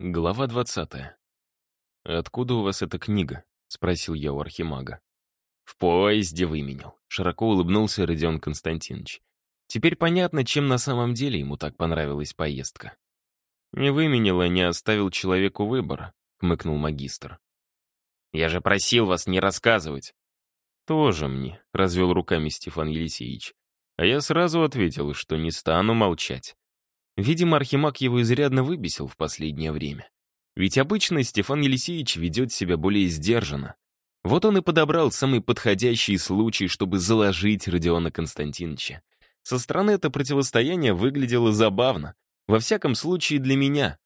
Глава 20. «Откуда у вас эта книга?» — спросил я у архимага. «В поезде выменял», — широко улыбнулся Родион Константинович. Теперь понятно, чем на самом деле ему так понравилась поездка. «Не выменял, а не оставил человеку выбора», — хмыкнул магистр. «Я же просил вас не рассказывать». «Тоже мне», — развел руками Стефан Елисеевич. А я сразу ответил, что не стану молчать. Видимо, Архимаг его изрядно выбесил в последнее время. Ведь обычно Стефан Елисеевич ведет себя более сдержанно. Вот он и подобрал самый подходящий случай, чтобы заложить Родиона Константиновича. Со стороны это противостояние выглядело забавно. Во всяком случае, для меня.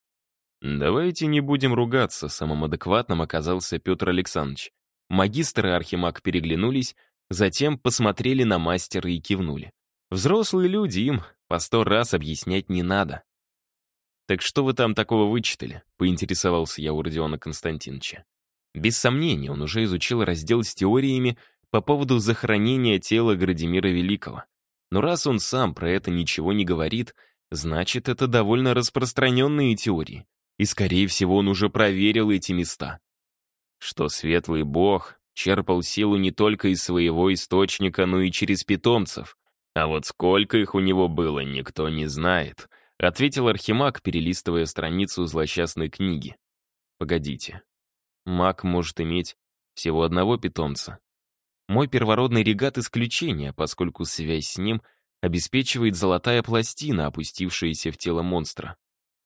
«Давайте не будем ругаться», — самым адекватным оказался Петр Александрович. Магистр и Архимаг переглянулись, затем посмотрели на мастера и кивнули. Взрослые люди, им по сто раз объяснять не надо. «Так что вы там такого вычитали?» — поинтересовался я у Родиона Константиновича. Без сомнения, он уже изучил раздел с теориями по поводу захоронения тела Градимира Великого. Но раз он сам про это ничего не говорит, значит, это довольно распространенные теории. И, скорее всего, он уже проверил эти места. Что светлый бог черпал силу не только из своего источника, но и через питомцев. А вот сколько их у него было, никто не знает, ответил Архимаг, перелистывая страницу злосчастной книги. Погодите. Маг может иметь всего одного питомца. Мой первородный регат исключение, поскольку связь с ним обеспечивает золотая пластина, опустившаяся в тело монстра.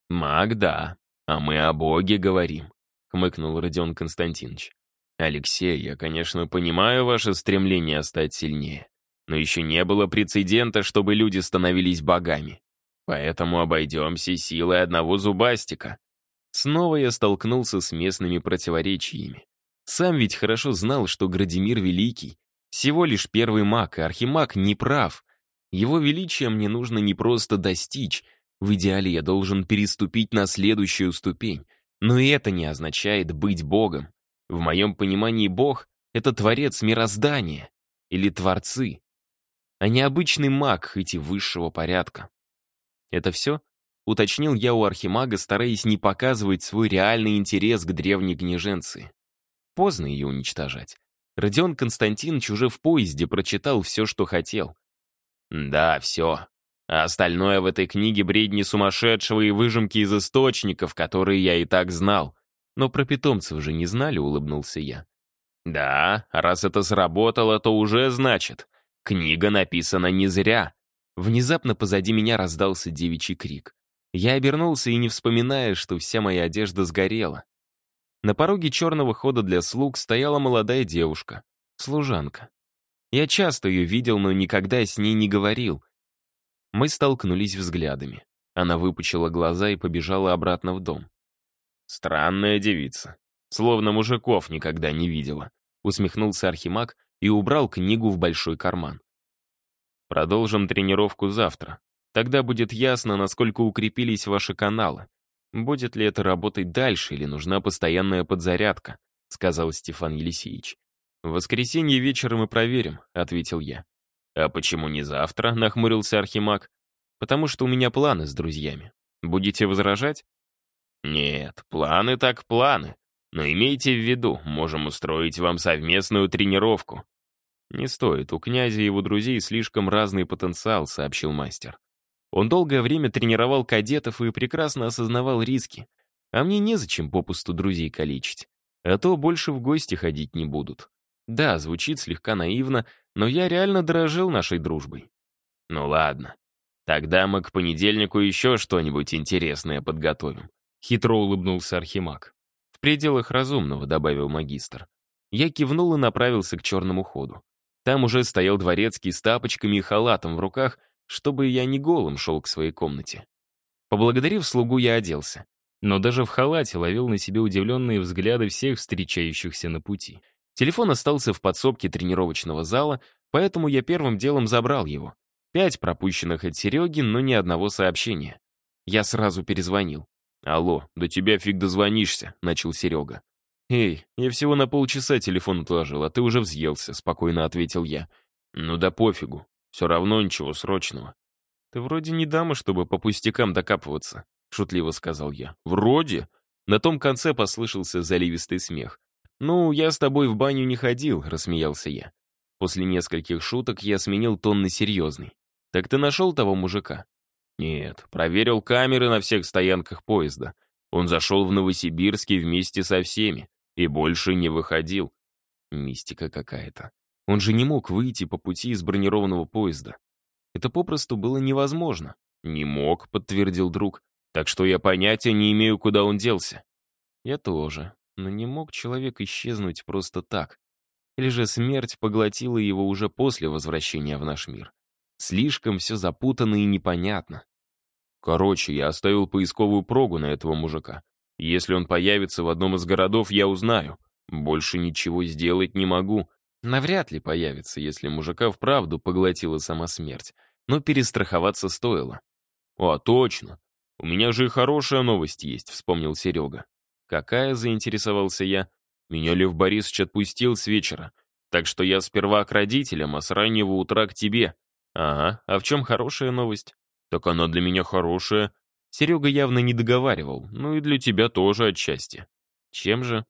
«Маг, да, а мы о боге говорим», — хмыкнул Родион Константинович. «Алексей, я, конечно, понимаю ваше стремление стать сильнее. Но еще не было прецедента, чтобы люди становились богами. Поэтому обойдемся силой одного зубастика. Снова я столкнулся с местными противоречиями. Сам ведь хорошо знал, что Градимир Великий всего лишь первый маг, и архимаг не прав. Его величия мне нужно не просто достичь, в идеале я должен переступить на следующую ступень. Но и это не означает быть богом. В моем понимании бог — это творец мироздания или творцы а не обычный маг, хоть и высшего порядка. Это все? Уточнил я у архимага, стараясь не показывать свой реальный интерес к древней княженции. Поздно ее уничтожать. Родион Константинович уже в поезде прочитал все, что хотел. Да, все. А остальное в этой книге бредни сумасшедшего и выжимки из источников, которые я и так знал. Но про питомцев же не знали, улыбнулся я. Да, раз это сработало, то уже значит. Книга написана не зря. Внезапно позади меня раздался девичий крик. Я обернулся и не вспоминая, что вся моя одежда сгорела. На пороге черного хода для слуг стояла молодая девушка, служанка. Я часто ее видел, но никогда с ней не говорил. Мы столкнулись взглядами. Она выпучила глаза и побежала обратно в дом. «Странная девица. Словно мужиков никогда не видела», — усмехнулся Архимаг, и убрал книгу в большой карман. Продолжим тренировку завтра. Тогда будет ясно, насколько укрепились ваши каналы. Будет ли это работать дальше или нужна постоянная подзарядка, сказал Стефан Елисеевич. В воскресенье вечером мы проверим, ответил я. А почему не завтра? нахмурился Архимаг. Потому что у меня планы с друзьями. Будете возражать? Нет, планы так планы. Но имейте в виду, можем устроить вам совместную тренировку». «Не стоит, у князя и его друзей слишком разный потенциал», — сообщил мастер. Он долгое время тренировал кадетов и прекрасно осознавал риски. А мне незачем попусту друзей калечить. А то больше в гости ходить не будут. Да, звучит слегка наивно, но я реально дорожил нашей дружбой. Ну ладно. Тогда мы к понедельнику еще что-нибудь интересное подготовим. Хитро улыбнулся Архимаг. «В пределах разумного», — добавил магистр. Я кивнул и направился к черному ходу. Там уже стоял дворецкий с тапочками и халатом в руках, чтобы я не голым шел к своей комнате. Поблагодарив слугу, я оделся. Но даже в халате ловил на себе удивленные взгляды всех встречающихся на пути. Телефон остался в подсобке тренировочного зала, поэтому я первым делом забрал его. Пять пропущенных от Сереги, но ни одного сообщения. Я сразу перезвонил. «Алло, до тебя фиг дозвонишься», — начал Серега. «Эй, я всего на полчаса телефон отложил, а ты уже взъелся», — спокойно ответил я. «Ну да пофигу, все равно ничего срочного». «Ты вроде не дама, чтобы по пустякам докапываться», — шутливо сказал я. «Вроде? На том конце послышался заливистый смех. «Ну, я с тобой в баню не ходил», — рассмеялся я. После нескольких шуток я сменил тон на серьезный. «Так ты нашел того мужика?» «Нет, проверил камеры на всех стоянках поезда. Он зашел в Новосибирске вместе со всеми и больше не выходил. Мистика какая-то. Он же не мог выйти по пути из бронированного поезда. Это попросту было невозможно. «Не мог», — подтвердил друг. «Так что я понятия не имею, куда он делся». «Я тоже. Но не мог человек исчезнуть просто так. Или же смерть поглотила его уже после возвращения в наш мир. Слишком все запутанно и непонятно. Короче, я оставил поисковую прогу на этого мужика. Если он появится в одном из городов, я узнаю. Больше ничего сделать не могу. Навряд ли появится, если мужика вправду поглотила сама смерть. Но перестраховаться стоило. «О, точно. У меня же и хорошая новость есть», — вспомнил Серега. «Какая?» — заинтересовался я. «Меня Лев Борисович отпустил с вечера. Так что я сперва к родителям, а с раннего утра к тебе. Ага, а в чем хорошая новость?» «Так она для меня хорошая». Серега явно не договаривал, ну и для тебя тоже отчасти. «Чем же?»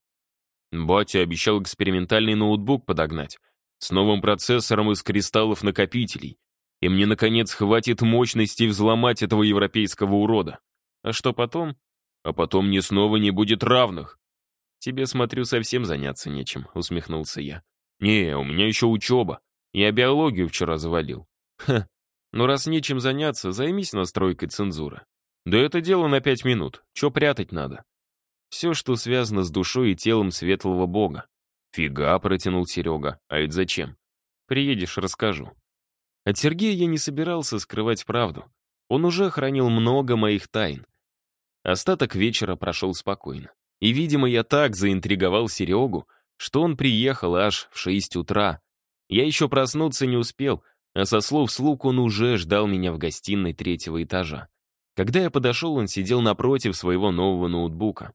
Батя обещал экспериментальный ноутбук подогнать. С новым процессором из кристаллов-накопителей. И мне, наконец, хватит мощности взломать этого европейского урода. А что потом? А потом мне снова не будет равных. Тебе, смотрю, совсем заняться нечем, усмехнулся я. Не, у меня еще учеба. Я биологию вчера завалил. Ха, ну раз нечем заняться, займись настройкой цензуры. Да это дело на пять минут. Че прятать надо? Все, что связано с душой и телом светлого бога. Фига, протянул Серега. А это зачем? Приедешь, расскажу. От Сергея я не собирался скрывать правду. Он уже хранил много моих тайн. Остаток вечера прошел спокойно. И, видимо, я так заинтриговал Серегу, что он приехал аж в шесть утра. Я еще проснуться не успел, а со слов слуг он уже ждал меня в гостиной третьего этажа. Когда я подошел, он сидел напротив своего нового ноутбука.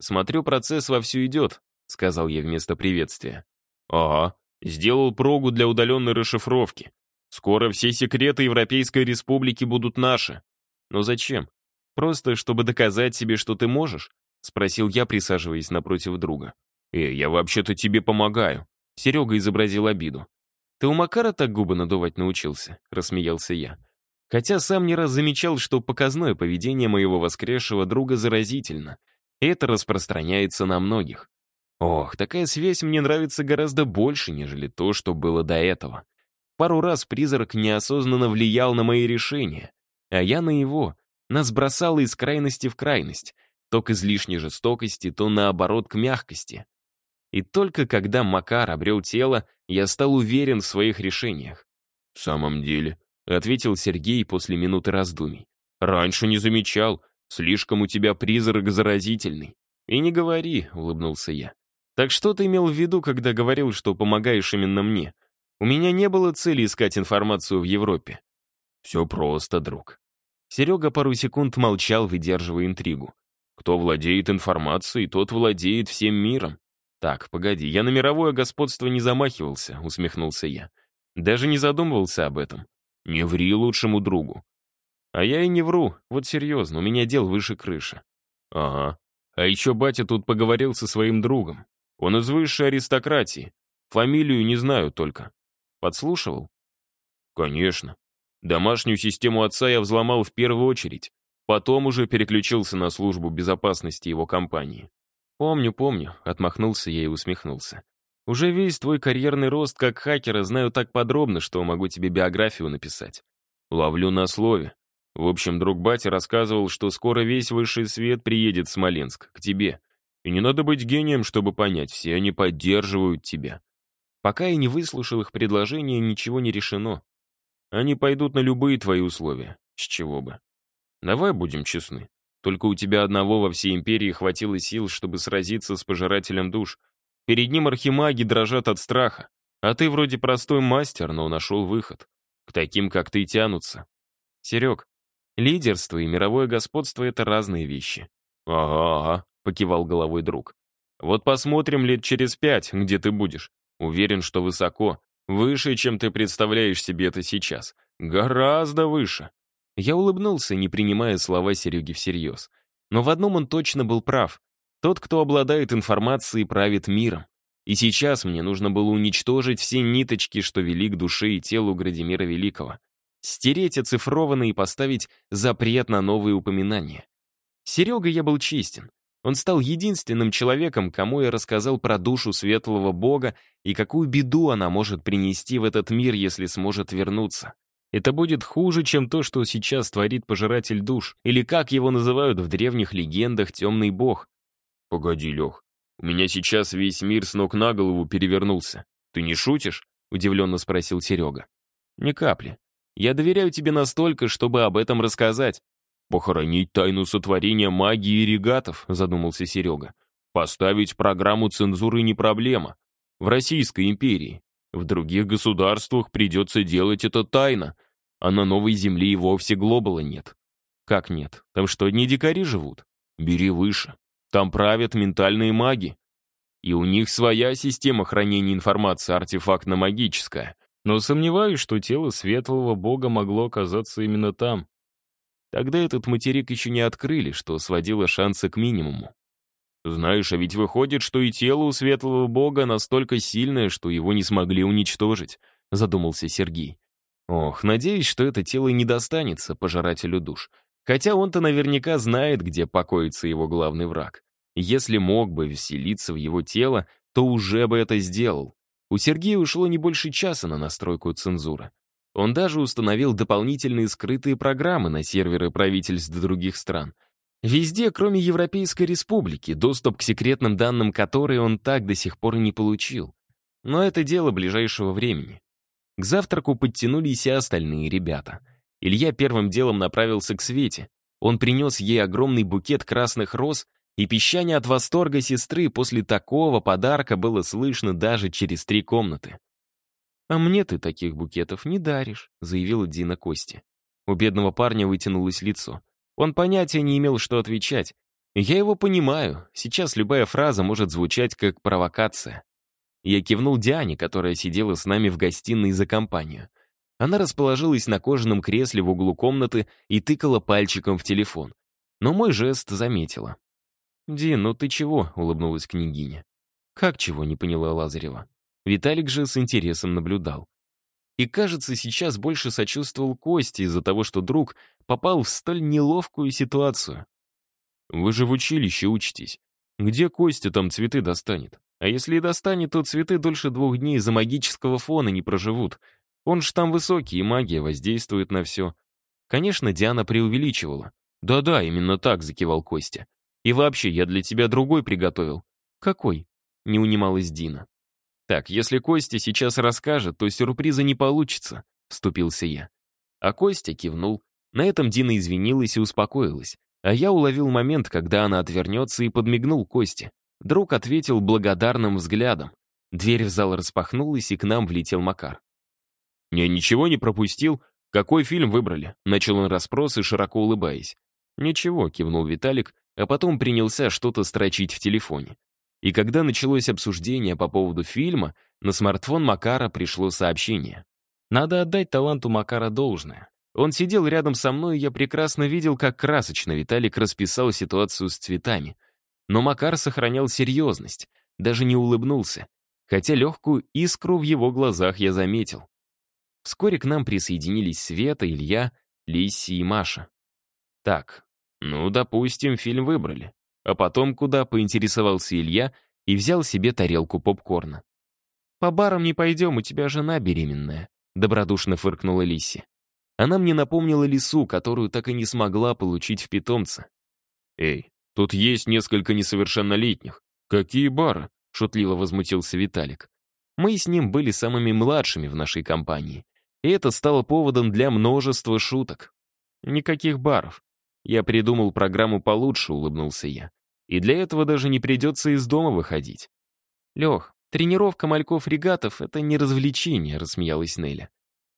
«Смотрю, процесс вовсю идет», — сказал я вместо приветствия. «Ага, сделал прогу для удаленной расшифровки. Скоро все секреты Европейской Республики будут наши. Но зачем? Просто чтобы доказать себе, что ты можешь?» — спросил я, присаживаясь напротив друга. «Э, я вообще-то тебе помогаю». Серега изобразил обиду. «Ты у Макара так губы надувать научился?» — рассмеялся я. Хотя сам не раз замечал, что показное поведение моего воскресшего друга заразительно. Это распространяется на многих. Ох, такая связь мне нравится гораздо больше, нежели то, что было до этого. Пару раз призрак неосознанно влиял на мои решения, а я на его. Нас бросало из крайности в крайность, то к излишней жестокости, то наоборот к мягкости. И только когда Макар обрел тело, я стал уверен в своих решениях. «В самом деле», — ответил Сергей после минуты раздумий. «Раньше не замечал, Слишком у тебя призрак заразительный. И не говори, улыбнулся я. Так что ты имел в виду, когда говорил, что помогаешь именно мне? У меня не было цели искать информацию в Европе. Все просто, друг. Серега пару секунд молчал, выдерживая интригу. Кто владеет информацией, тот владеет всем миром. Так, погоди, я на мировое господство не замахивался, усмехнулся я. Даже не задумывался об этом. Не ври лучшему другу. А я и не вру, вот серьезно, у меня дел выше крыши. Ага. А еще батя тут поговорил со своим другом. Он из высшей аристократии. Фамилию не знаю только. Подслушивал? Конечно. Домашнюю систему отца я взломал в первую очередь. Потом уже переключился на службу безопасности его компании. «Помню, помню», — отмахнулся я и усмехнулся. «Уже весь твой карьерный рост как хакера знаю так подробно, что могу тебе биографию написать. Ловлю на слове. В общем, друг батя рассказывал, что скоро весь высший свет приедет в Смоленск, к тебе. И не надо быть гением, чтобы понять, все они поддерживают тебя. Пока я не выслушал их предложение, ничего не решено. Они пойдут на любые твои условия. С чего бы? Давай будем честны. Только у тебя одного во всей империи хватило сил, чтобы сразиться с пожирателем душ. Перед ним архимаги дрожат от страха. А ты вроде простой мастер, но нашел выход. К таким, как ты, тянутся. Серег, Лидерство и мировое господство — это разные вещи. «Ага, ага», — покивал головой друг. «Вот посмотрим лет через пять, где ты будешь. Уверен, что высоко. Выше, чем ты представляешь себе это сейчас. Гораздо выше». Я улыбнулся, не принимая слова Сереги всерьез. Но в одном он точно был прав. Тот, кто обладает информацией, правит миром. И сейчас мне нужно было уничтожить все ниточки, что вели к душе и телу Градимира Великого. Стереть оцифрованно и поставить запрет на новые упоминания. Серега я был честен. Он стал единственным человеком, кому я рассказал про душу светлого бога и какую беду она может принести в этот мир, если сможет вернуться. Это будет хуже, чем то, что сейчас творит пожиратель душ, или как его называют в древних легендах темный бог. «Погоди, Лех, у меня сейчас весь мир с ног на голову перевернулся. Ты не шутишь?» — удивленно спросил Серега. «Ни капли. Я доверяю тебе настолько, чтобы об этом рассказать». «Похоронить тайну сотворения магии и регатов», — задумался Серега. «Поставить программу цензуры не проблема. В Российской империи. В других государствах придется делать это тайно, а на новой земле и вовсе глобала нет. Как нет? Там что, одни дикари живут? Бери выше. Там правят ментальные маги. И у них своя система хранения информации артефактно-магическая. Но сомневаюсь, что тело светлого бога могло оказаться именно там. Тогда этот материк еще не открыли, что сводило шансы к минимуму. Знаешь, а ведь выходит, что и тело у светлого бога настолько сильное, что его не смогли уничтожить, задумался Сергей. Ох, надеюсь, что это тело не достанется пожирателю душ. Хотя он-то наверняка знает, где покоится его главный враг. Если мог бы вселиться в его тело, то уже бы это сделал. У Сергея ушло не больше часа на настройку цензуры. Он даже установил дополнительные скрытые программы на серверы правительств других стран — Везде, кроме Европейской Республики, доступ к секретным данным которой он так до сих пор и не получил. Но это дело ближайшего времени. К завтраку подтянулись и остальные ребята. Илья первым делом направился к Свете. Он принес ей огромный букет красных роз, и пищание от восторга сестры после такого подарка было слышно даже через три комнаты. «А мне ты таких букетов не даришь», — заявила Дина Кости. У бедного парня вытянулось лицо. Он понятия не имел, что отвечать. Я его понимаю, сейчас любая фраза может звучать как провокация. Я кивнул Диане, которая сидела с нами в гостиной за компанию. Она расположилась на кожаном кресле в углу комнаты и тыкала пальчиком в телефон. Но мой жест заметила. «Дин, ну ты чего?» — улыбнулась княгиня. «Как чего?» — не поняла Лазарева. Виталик же с интересом наблюдал. И, кажется, сейчас больше сочувствовал Косте из-за того, что друг попал в столь неловкую ситуацию. «Вы же в училище учитесь. Где Костя там цветы достанет? А если и достанет, то цветы дольше двух дней из-за магического фона не проживут. Он ж там высокий, и магия воздействует на все». Конечно, Диана преувеличивала. «Да-да, именно так», — закивал Костя. «И вообще, я для тебя другой приготовил». «Какой?» — не унималась Дина. «Так, если Костя сейчас расскажет, то сюрприза не получится», — вступился я. А Костя кивнул. На этом Дина извинилась и успокоилась. А я уловил момент, когда она отвернется и подмигнул Косте. Друг ответил благодарным взглядом. Дверь в зал распахнулась, и к нам влетел Макар. «Я ничего не пропустил. Какой фильм выбрали?» Начал он расспросы, широко улыбаясь. «Ничего», — кивнул Виталик, а потом принялся что-то строчить в телефоне. И когда началось обсуждение по поводу фильма, на смартфон Макара пришло сообщение. Надо отдать таланту Макара должное. Он сидел рядом со мной, и я прекрасно видел, как красочно Виталик расписал ситуацию с цветами. Но Макар сохранял серьезность, даже не улыбнулся, хотя легкую искру в его глазах я заметил. Вскоре к нам присоединились Света, Илья, Лисси и Маша. Так, ну, допустим, фильм выбрали. А потом куда, поинтересовался Илья и взял себе тарелку попкорна. «По барам не пойдем, у тебя жена беременная», — добродушно фыркнула Лиси. Она мне напомнила лису, которую так и не смогла получить в питомца. «Эй, тут есть несколько несовершеннолетних. Какие бары?» — шутливо возмутился Виталик. Мы с ним были самыми младшими в нашей компании. И это стало поводом для множества шуток. Никаких баров. Я придумал программу получше, улыбнулся я. И для этого даже не придется из дома выходить. Лех, тренировка мальков-регатов — это не развлечение, рассмеялась Неля.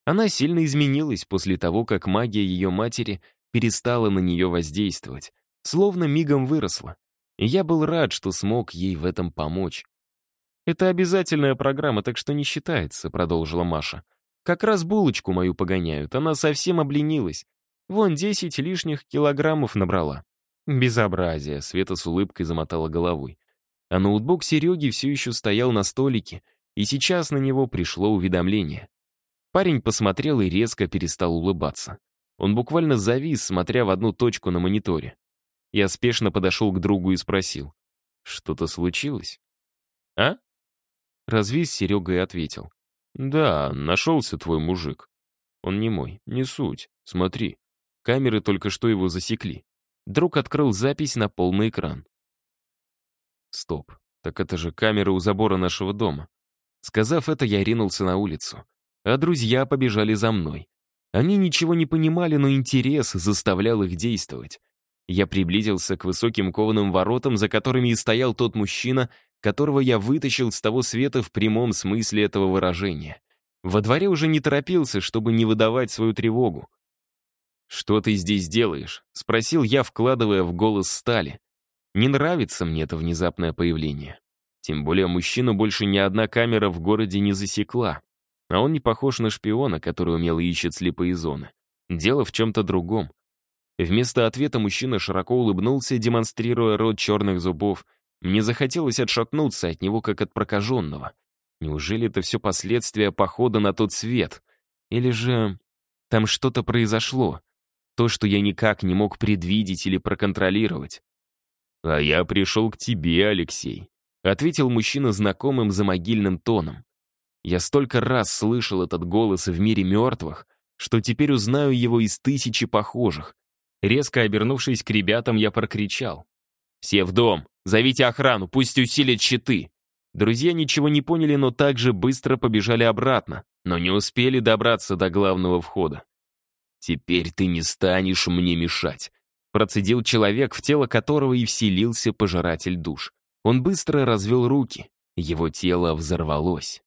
Она сильно изменилась после того, как магия ее матери перестала на нее воздействовать, словно мигом выросла. И я был рад, что смог ей в этом помочь. «Это обязательная программа, так что не считается», — продолжила Маша. «Как раз булочку мою погоняют, она совсем обленилась. Вон 10 лишних килограммов набрала. Безобразие, Света с улыбкой замотала головой. А ноутбук Сереги все еще стоял на столике, и сейчас на него пришло уведомление. Парень посмотрел и резко перестал улыбаться. Он буквально завис, смотря в одну точку на мониторе. Я спешно подошел к другу и спросил. «Что-то случилось?» «А?» Развис Серега и ответил. «Да, нашелся твой мужик. Он не мой, не суть. Смотри, камеры только что его засекли». Друг открыл запись на полный экран. Стоп, так это же камера у забора нашего дома. Сказав это, я ринулся на улицу. А друзья побежали за мной. Они ничего не понимали, но интерес заставлял их действовать. Я приблизился к высоким кованым воротам, за которыми и стоял тот мужчина, которого я вытащил с того света в прямом смысле этого выражения. Во дворе уже не торопился, чтобы не выдавать свою тревогу. «Что ты здесь делаешь?» — спросил я, вкладывая в голос стали. Не нравится мне это внезапное появление. Тем более мужчину больше ни одна камера в городе не засекла. А он не похож на шпиона, который умело ищет слепые зоны. Дело в чем-то другом. Вместо ответа мужчина широко улыбнулся, демонстрируя рот черных зубов. Мне захотелось отшатнуться от него, как от прокаженного. Неужели это все последствия похода на тот свет? Или же там что-то произошло? То, что я никак не мог предвидеть или проконтролировать. «А я пришел к тебе, Алексей», — ответил мужчина знакомым за могильным тоном. Я столько раз слышал этот голос в мире мертвых, что теперь узнаю его из тысячи похожих. Резко обернувшись к ребятам, я прокричал. «Все в дом! Зовите охрану, пусть усилят щиты!» Друзья ничего не поняли, но также быстро побежали обратно, но не успели добраться до главного входа. «Теперь ты не станешь мне мешать», процедил человек, в тело которого и вселился пожиратель душ. Он быстро развел руки, его тело взорвалось.